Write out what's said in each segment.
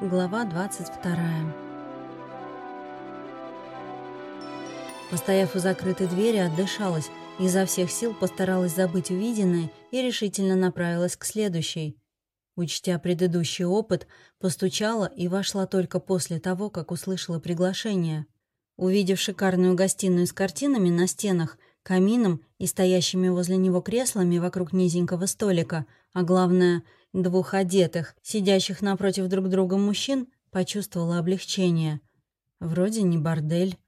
Глава 22 Постояв у закрытой двери, отдышалась, изо всех сил постаралась забыть увиденное и решительно направилась к следующей. Учтя предыдущий опыт, постучала и вошла только после того, как услышала приглашение. Увидев шикарную гостиную с картинами на стенах, камином и стоящими возле него креслами вокруг низенького столика, а главное — двух одетых, сидящих напротив друг друга мужчин, почувствовала облегчение. Вроде не бордель.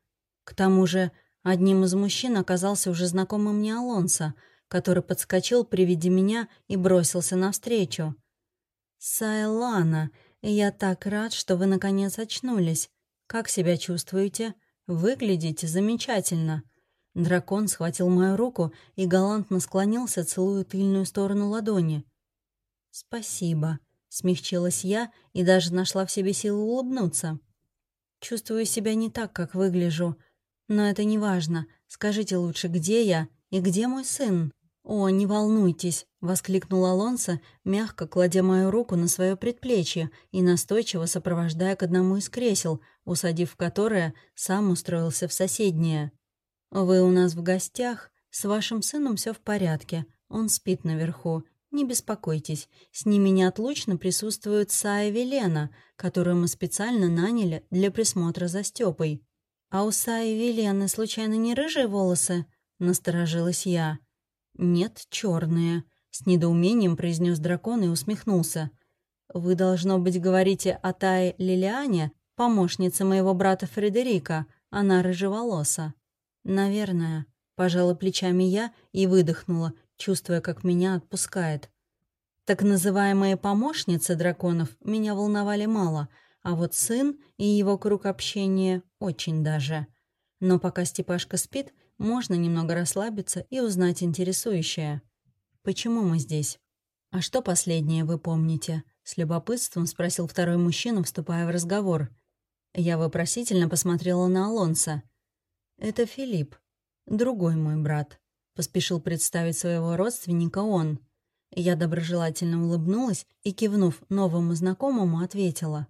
К тому же одним из мужчин оказался уже знакомый мне Алонсо, который подскочил при виде меня и бросился навстречу. «Сайлана, я так рад, что вы наконец очнулись. Как себя чувствуете? Выглядите замечательно». Дракон схватил мою руку и галантно склонился, целуя тыльную сторону ладони. «Спасибо», — смягчилась я и даже нашла в себе силы улыбнуться. «Чувствую себя не так, как выгляжу. Но это не важно. Скажите лучше, где я и где мой сын?» «О, не волнуйтесь», — воскликнул Алонсо, мягко кладя мою руку на свое предплечье и настойчиво сопровождая к одному из кресел, усадив в которое, сам устроился в соседнее. «Вы у нас в гостях. С вашим сыном все в порядке. Он спит наверху. Не беспокойтесь, с ними неотлучно присутствует Сая Велена, которую мы специально наняли для присмотра за Стёпой. «А у Саи Велены случайно не рыжие волосы?» — насторожилась я. «Нет, черные», — с недоумением произнес дракон и усмехнулся. «Вы, должно быть, говорите о Тае Лилиане, помощнице моего брата Фредерика. Она рыжеволоса». «Наверное», — пожала плечами я и выдохнула, чувствуя, как меня отпускает. Так называемые помощницы драконов меня волновали мало, а вот сын и его круг общения очень даже. Но пока Степашка спит, можно немного расслабиться и узнать интересующее. Почему мы здесь? А что последнее вы помните? С любопытством спросил второй мужчина, вступая в разговор. Я вопросительно посмотрела на Алонса. Это Филипп, другой мой брат. Поспешил представить своего родственника он. Я доброжелательно улыбнулась и, кивнув новому знакомому, ответила.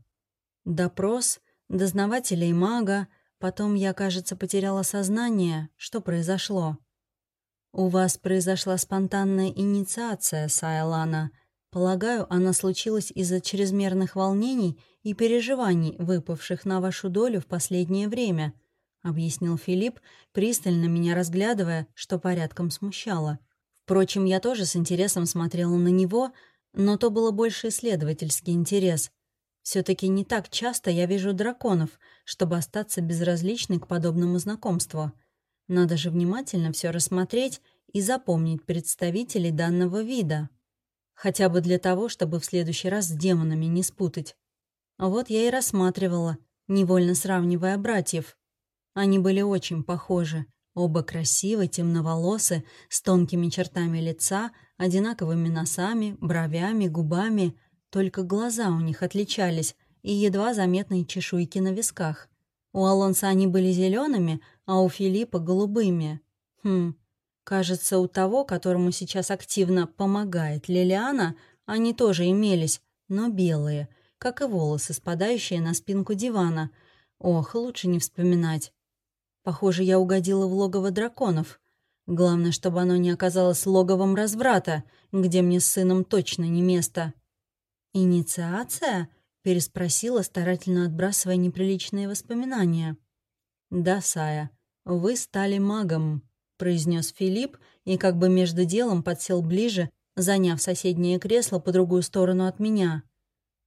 «Допрос, дознавателя и мага, потом я, кажется, потеряла сознание. Что произошло?» «У вас произошла спонтанная инициация, Сайлана. Полагаю, она случилась из-за чрезмерных волнений и переживаний, выпавших на вашу долю в последнее время», — объяснил Филипп, пристально меня разглядывая, что порядком смущало. Впрочем, я тоже с интересом смотрела на него, но то было больше исследовательский интерес. все таки не так часто я вижу драконов, чтобы остаться безразличной к подобному знакомству. Надо же внимательно все рассмотреть и запомнить представителей данного вида. Хотя бы для того, чтобы в следующий раз с демонами не спутать. Вот я и рассматривала, невольно сравнивая братьев. Они были очень похожи. Оба красивые, темноволосы, с тонкими чертами лица, одинаковыми носами, бровями, губами. Только глаза у них отличались и едва заметные чешуйки на висках. У Алонса они были зелеными, а у Филиппа — голубыми. Хм, кажется, у того, которому сейчас активно помогает Лилиана, они тоже имелись, но белые, как и волосы, спадающие на спинку дивана. Ох, лучше не вспоминать. Похоже, я угодила в логово драконов. Главное, чтобы оно не оказалось логовом разврата, где мне с сыном точно не место. «Инициация?» — переспросила, старательно отбрасывая неприличные воспоминания. «Да, Сая, вы стали магом», — произнес Филипп и как бы между делом подсел ближе, заняв соседнее кресло по другую сторону от меня.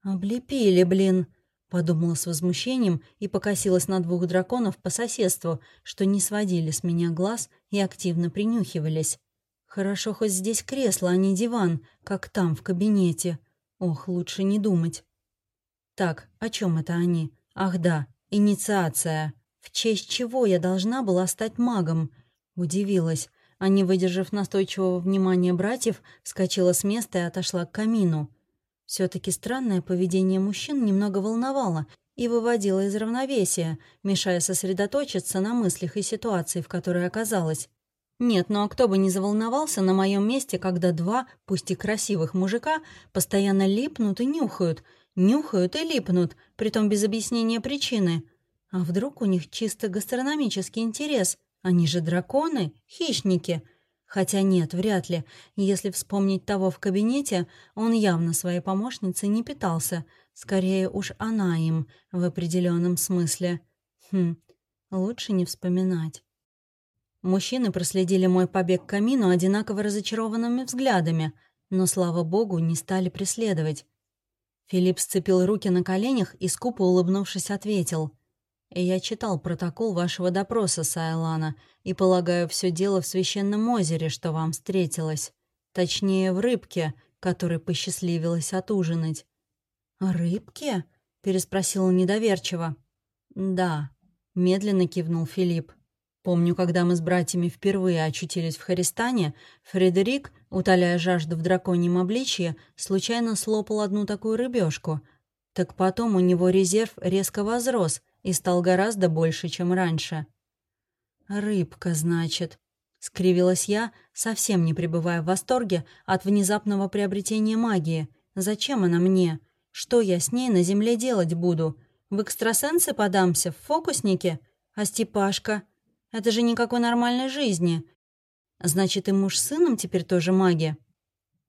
«Облепили, блин!» Подумала с возмущением и покосилась на двух драконов по соседству, что не сводили с меня глаз и активно принюхивались. Хорошо хоть здесь кресло, а не диван, как там, в кабинете. Ох, лучше не думать. Так, о чем это они? Ах да, инициация. В честь чего я должна была стать магом? Удивилась, а не выдержав настойчивого внимания братьев, вскочила с места и отошла к камину. Все-таки странное поведение мужчин немного волновало и выводило из равновесия, мешая сосредоточиться на мыслях и ситуации, в которой оказалась. Нет, ну а кто бы не заволновался на моем месте, когда два, пусть и красивых мужика, постоянно липнут и нюхают, Нюхают и липнут, притом без объяснения причины. А вдруг у них чисто гастрономический интерес? Они же драконы, хищники. Хотя нет, вряд ли. Если вспомнить того в кабинете, он явно своей помощницей не питался. Скорее уж она им, в определенном смысле. Хм, лучше не вспоминать. Мужчины проследили мой побег к камину одинаково разочарованными взглядами, но, слава богу, не стали преследовать. Филипп сцепил руки на коленях и, скупо улыбнувшись, ответил. «Я читал протокол вашего допроса, Сайлана, и полагаю, все дело в священном озере, что вам встретилось. Точнее, в рыбке, которой посчастливилось отужинать». «Рыбке?» — переспросила недоверчиво. «Да», — медленно кивнул Филипп. Помню, когда мы с братьями впервые очутились в Харистане, Фредерик, утоляя жажду в драконьем обличье, случайно слопал одну такую рыбешку. Так потом у него резерв резко возрос и стал гораздо больше, чем раньше. «Рыбка, значит», — скривилась я, совсем не пребывая в восторге от внезапного приобретения магии. «Зачем она мне? Что я с ней на земле делать буду? В экстрасенсы подамся, в фокусники? А Степашка?» Это же никакой нормальной жизни. Значит, и муж с сыном теперь тоже маги?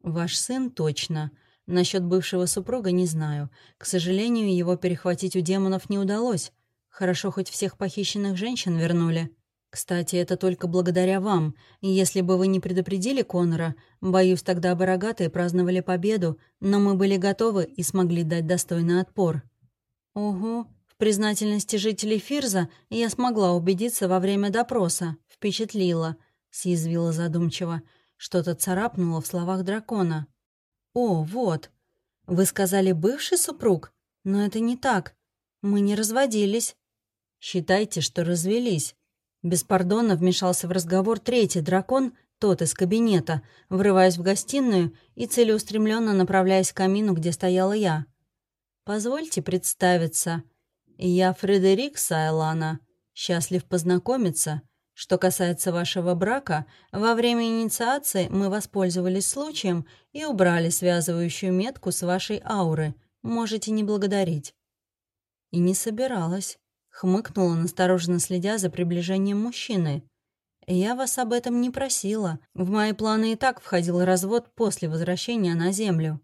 Ваш сын точно. Насчет бывшего супруга не знаю. К сожалению, его перехватить у демонов не удалось. Хорошо, хоть всех похищенных женщин вернули. Кстати, это только благодаря вам. Если бы вы не предупредили Конора, боюсь, тогда бы рогатые праздновали победу, но мы были готовы и смогли дать достойный отпор. Ого, в признательности жителей Фирза я смогла убедиться во время допроса. Впечатлила, съязвила задумчиво. Что-то царапнуло в словах дракона. «О, вот. Вы сказали бывший супруг? Но это не так. Мы не разводились». «Считайте, что развелись». Беспардонно вмешался в разговор третий дракон, тот из кабинета, врываясь в гостиную и целеустремленно направляясь к камину, где стояла я. «Позвольте представиться», «Я Фредерик Сайлана. Счастлив познакомиться. Что касается вашего брака, во время инициации мы воспользовались случаем и убрали связывающую метку с вашей ауры. Можете не благодарить». И не собиралась. Хмыкнула, настороженно следя за приближением мужчины. «Я вас об этом не просила. В мои планы и так входил развод после возвращения на Землю».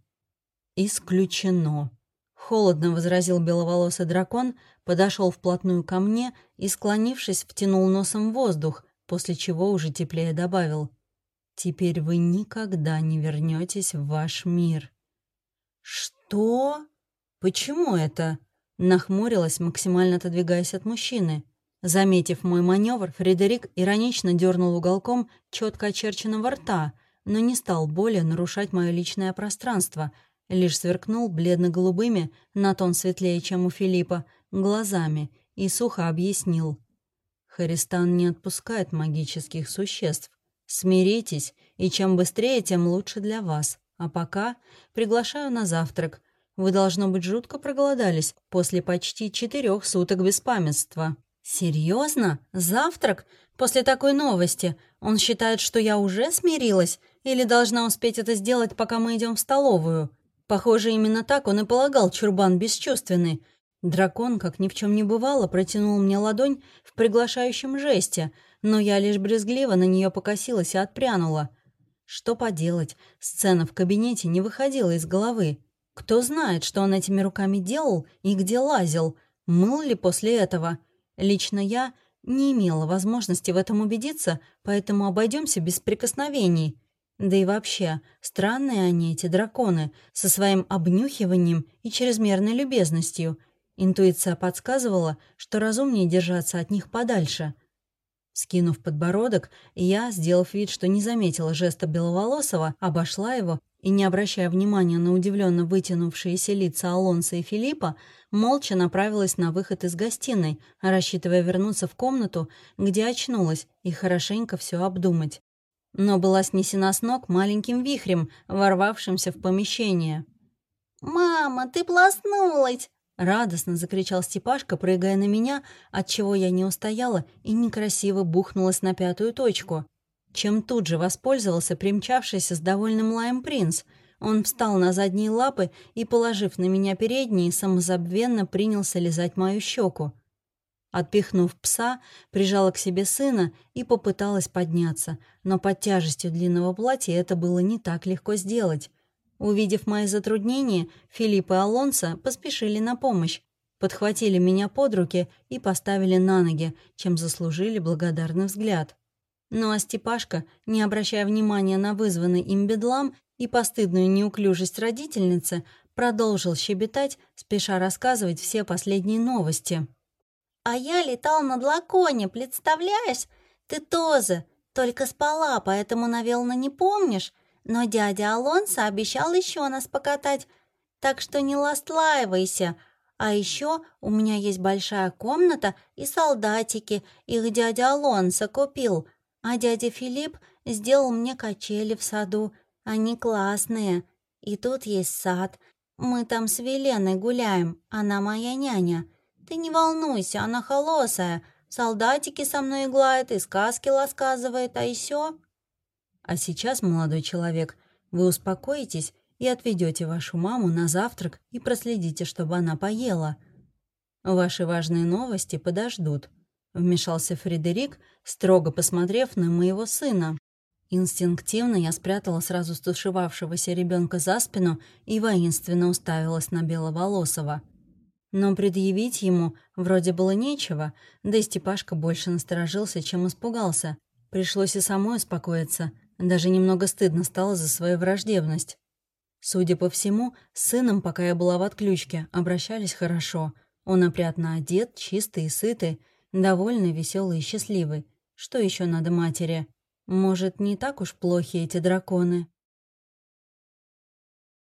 «Исключено», Холодно возразил беловолосый дракон, подошел вплотную ко мне и, склонившись, втянул носом воздух, после чего уже теплее добавил. «Теперь вы никогда не вернетесь в ваш мир». «Что? Почему это?» Нахмурилась, максимально отодвигаясь от мужчины. Заметив мой маневр, Фредерик иронично дернул уголком четко очерченного рта, но не стал более нарушать мое личное пространство — лишь сверкнул бледно-голубыми, на тон светлее, чем у Филиппа, глазами и сухо объяснил. «Харистан не отпускает магических существ. Смиритесь, и чем быстрее, тем лучше для вас. А пока приглашаю на завтрак. Вы, должно быть, жутко проголодались после почти четырех суток беспамятства». «Серьезно? Завтрак? После такой новости? Он считает, что я уже смирилась? Или должна успеть это сделать, пока мы идем в столовую?» Похоже, именно так он и полагал чурбан бесчувственный. Дракон, как ни в чем не бывало, протянул мне ладонь в приглашающем жесте, но я лишь брезгливо на нее покосилась и отпрянула. Что поделать, сцена в кабинете не выходила из головы. Кто знает, что он этими руками делал и где лазил, мыл ли после этого. Лично я не имела возможности в этом убедиться, поэтому обойдемся без прикосновений. Да и вообще, странные они, эти драконы, со своим обнюхиванием и чрезмерной любезностью. Интуиция подсказывала, что разумнее держаться от них подальше. Скинув подбородок, я, сделав вид, что не заметила жеста Беловолосова, обошла его и, не обращая внимания на удивленно вытянувшиеся лица Алонса и Филиппа, молча направилась на выход из гостиной, рассчитывая вернуться в комнату, где очнулась, и хорошенько все обдумать но была снесена с ног маленьким вихрем, ворвавшимся в помещение. «Мама, ты плоснулась!» Радостно закричал Степашка, прыгая на меня, от чего я не устояла и некрасиво бухнулась на пятую точку. Чем тут же воспользовался примчавшийся с довольным лаем принц. Он встал на задние лапы и, положив на меня передние, самозабвенно принялся лизать мою щеку. Отпихнув пса, прижала к себе сына и попыталась подняться, но под тяжестью длинного платья это было не так легко сделать. Увидев мои затруднения, Филипп и Алонсо поспешили на помощь, подхватили меня под руки и поставили на ноги, чем заслужили благодарный взгляд. Ну а Степашка, не обращая внимания на вызванный им бедлам и постыдную неуклюжесть родительницы, продолжил щебетать, спеша рассказывать все последние новости. А я летал на драконе, представляешь? Ты тоже, только спала, поэтому, наверное, не помнишь. Но дядя Алонсо обещал еще нас покатать, так что не ластлаивайся. А еще у меня есть большая комната и солдатики, их дядя Алонсо купил. А дядя Филипп сделал мне качели в саду, они классные. И тут есть сад. Мы там с Веленой гуляем, она моя няня. «Ты не волнуйся, она холосая. Солдатики со мной иглает и сказки рассказывает, а еще...» «А сейчас, молодой человек, вы успокоитесь и отведете вашу маму на завтрак и проследите, чтобы она поела. Ваши важные новости подождут», — вмешался Фредерик, строго посмотрев на моего сына. Инстинктивно я спрятала сразу стушевавшегося ребенка за спину и воинственно уставилась на Беловолосого. Но предъявить ему вроде было нечего, да и Степашка больше насторожился, чем испугался. Пришлось и самой успокоиться, даже немного стыдно стало за свою враждебность. Судя по всему, с сыном, пока я была в отключке, обращались хорошо. Он опрятно одет, чистый и сытый, довольный, веселый и счастливый. Что еще надо матери? Может, не так уж плохи эти драконы?